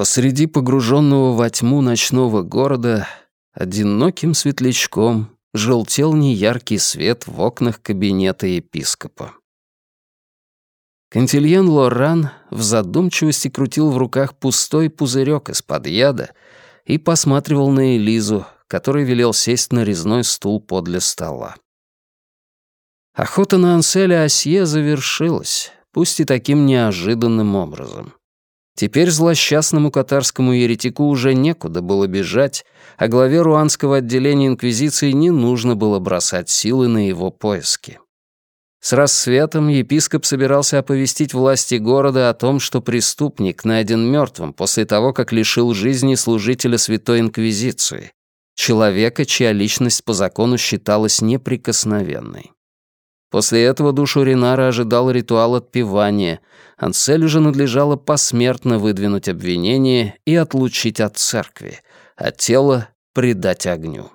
Посреди погруженного во тьму ночного города одиноким светлячком желтел неяркий свет в окнах кабинета епископа. Кантильен Лоран в задумчивости крутил в руках пустой пузырек из-под яда и посматривал на Элизу, который велел сесть на резной стул подле стола. Охота на Анселя Асье завершилась, пусть и таким неожиданным образом. Теперь злосчастному катарскому еретику уже некуда было бежать, а главе руанского отделения Инквизиции не нужно было бросать силы на его поиски. С рассветом епископ собирался оповестить власти города о том, что преступник найден мертвым после того, как лишил жизни служителя Святой Инквизиции, человека, чья личность по закону считалась неприкосновенной. После этого душу Ринара ожидал ритуал отпевания. Анселю же надлежало посмертно выдвинуть обвинение и отлучить от церкви, а тело предать огню.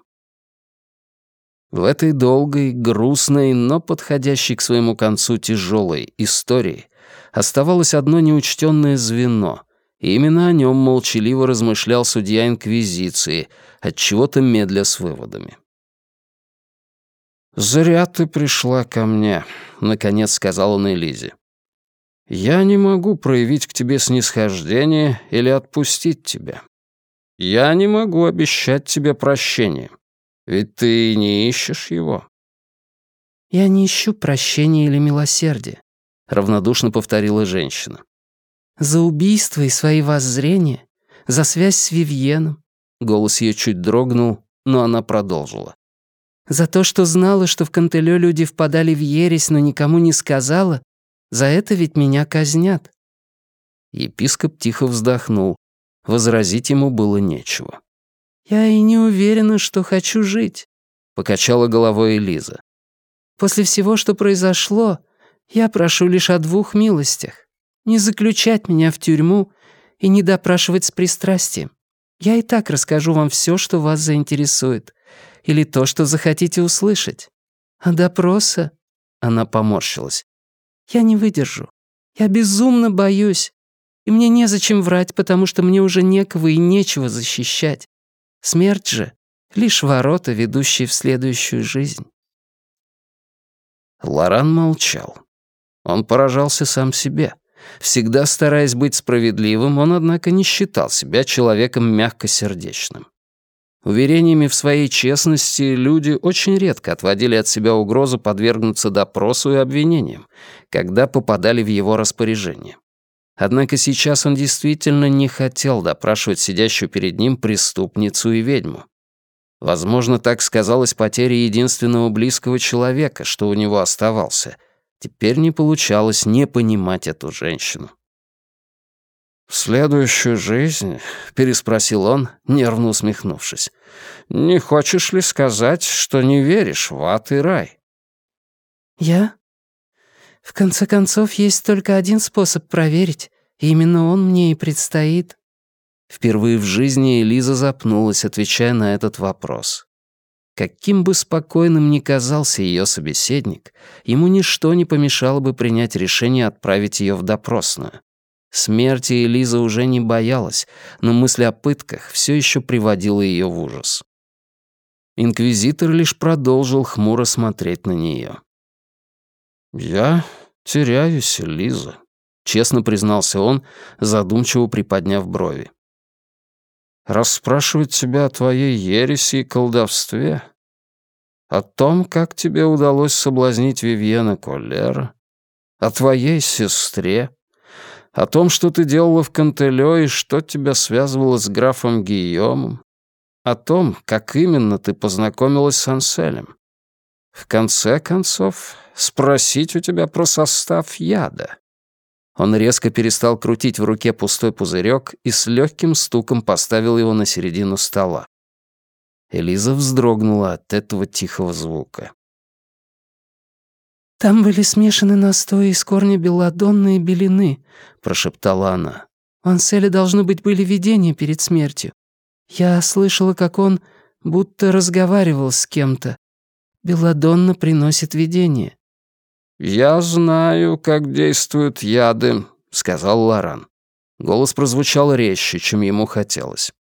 В этой долгой, грустной, но подходящей к своему концу тяжелой истории оставалось одно неучтенное звено, и именно о нем молчаливо размышлял судья Инквизиции, от чего то медля с выводами. «Зря ты пришла ко мне», — наконец сказал он Элизе. «Я не могу проявить к тебе снисхождение или отпустить тебя. Я не могу обещать тебе прощение, ведь ты не ищешь его». «Я не ищу прощения или милосердия», — равнодушно повторила женщина. «За убийство и свои воззрения, за связь с Вивьеном». Голос ее чуть дрогнул, но она продолжила. За то, что знала, что в Кантелё люди впадали в ересь, но никому не сказала, за это ведь меня казнят». Епископ тихо вздохнул. Возразить ему было нечего. «Я и не уверена, что хочу жить», — покачала головой Элиза. «После всего, что произошло, я прошу лишь о двух милостях. Не заключать меня в тюрьму и не допрашивать с пристрастием. Я и так расскажу вам все, что вас заинтересует или то, что захотите услышать. А допроса...» Она поморщилась. «Я не выдержу. Я безумно боюсь. И мне незачем врать, потому что мне уже некого и нечего защищать. Смерть же — лишь ворота, ведущие в следующую жизнь». Лоран молчал. Он поражался сам себе. Всегда стараясь быть справедливым, он, однако, не считал себя человеком мягкосердечным. Уверениями в своей честности люди очень редко отводили от себя угрозу подвергнуться допросу и обвинениям, когда попадали в его распоряжение. Однако сейчас он действительно не хотел допрашивать сидящую перед ним преступницу и ведьму. Возможно, так сказалась потеря единственного близкого человека, что у него оставался. Теперь не получалось не понимать эту женщину. «В следующую жизнь?» — переспросил он, нервно усмехнувшись. «Не хочешь ли сказать, что не веришь в ад и рай?» «Я? В конце концов, есть только один способ проверить, и именно он мне и предстоит». Впервые в жизни Элиза запнулась, отвечая на этот вопрос. Каким бы спокойным ни казался ее собеседник, ему ничто не помешало бы принять решение отправить ее в допросную. Смерти Элиза уже не боялась, но мысль о пытках все еще приводила ее в ужас. Инквизитор лишь продолжил хмуро смотреть на нее. «Я теряюсь, Элиза», — честно признался он, задумчиво приподняв брови. «Расспрашивать тебя о твоей ереси и колдовстве, о том, как тебе удалось соблазнить Вивьена Коллера, о твоей сестре, о том, что ты делала в Кантелё и что тебя связывало с графом Гийомом. О том, как именно ты познакомилась с Анселем. В конце концов, спросить у тебя про состав яда. Он резко перестал крутить в руке пустой пузырек и с легким стуком поставил его на середину стола. Элиза вздрогнула от этого тихого звука. «Там были смешаны настои из корня белладонны и белины», — прошептала она. «У Анселя, должно быть, были видения перед смертью. Я слышала, как он будто разговаривал с кем-то. Беладонна приносит видение». «Я знаю, как действуют яды», — сказал Лоран. Голос прозвучал резче, чем ему хотелось.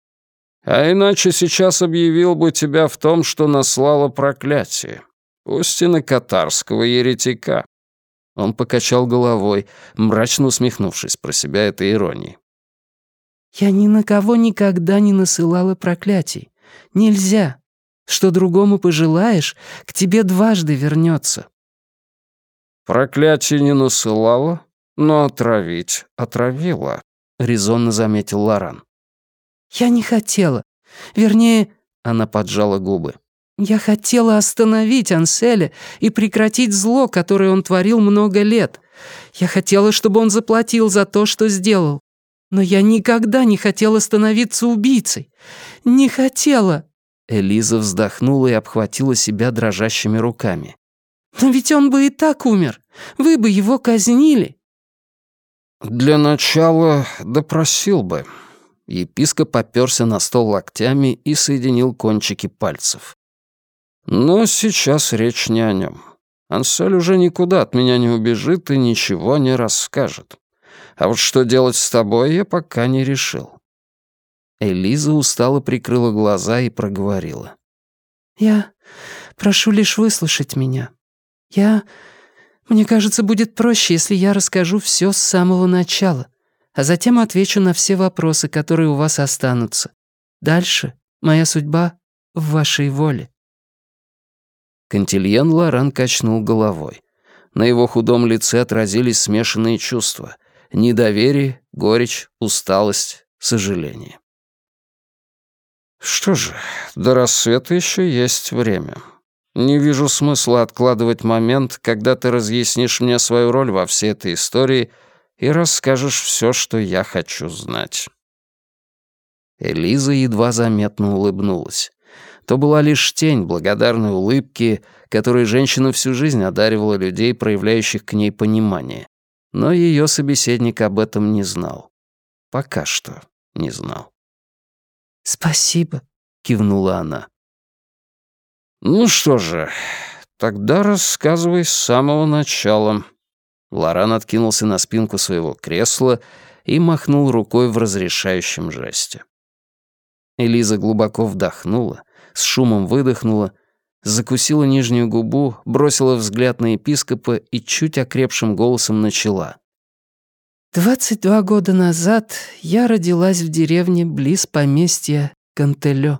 «А иначе сейчас объявил бы тебя в том, что наслало проклятие. Пусть и на катарского еретика». Он покачал головой, мрачно усмехнувшись про себя этой иронией. «Я ни на кого никогда не насылала проклятий. Нельзя. Что другому пожелаешь, к тебе дважды вернется. «Проклятие не насылала, но отравить отравила», — резонно заметил Лоран. «Я не хотела. Вернее...» — она поджала губы. «Я хотела остановить Анселя и прекратить зло, которое он творил много лет. Я хотела, чтобы он заплатил за то, что сделал. Но я никогда не хотела становиться убийцей. Не хотела!» Элиза вздохнула и обхватила себя дрожащими руками. «Но ведь он бы и так умер. Вы бы его казнили». «Для начала допросил бы». Епископ оперся на стол локтями и соединил кончики пальцев. «Но сейчас речь не о нем. Ансель уже никуда от меня не убежит и ничего не расскажет. А вот что делать с тобой, я пока не решил». Элиза устало прикрыла глаза и проговорила. «Я прошу лишь выслушать меня. Я... Мне кажется, будет проще, если я расскажу все с самого начала, а затем отвечу на все вопросы, которые у вас останутся. Дальше моя судьба в вашей воле». Кантильен Лоран качнул головой. На его худом лице отразились смешанные чувства — недоверие, горечь, усталость, сожаление. «Что же, до рассвета еще есть время. Не вижу смысла откладывать момент, когда ты разъяснишь мне свою роль во всей этой истории и расскажешь все, что я хочу знать». Элиза едва заметно улыбнулась. То была лишь тень благодарной улыбки, которой женщина всю жизнь одаривала людей, проявляющих к ней понимание. Но ее собеседник об этом не знал. Пока что не знал. «Спасибо», — кивнула она. «Ну что же, тогда рассказывай с самого начала». Лоран откинулся на спинку своего кресла и махнул рукой в разрешающем жесте. Элиза глубоко вдохнула, с шумом выдохнула, закусила нижнюю губу, бросила взгляд на епископа и чуть окрепшим голосом начала. «Двадцать два года назад я родилась в деревне близ поместья Кантелё.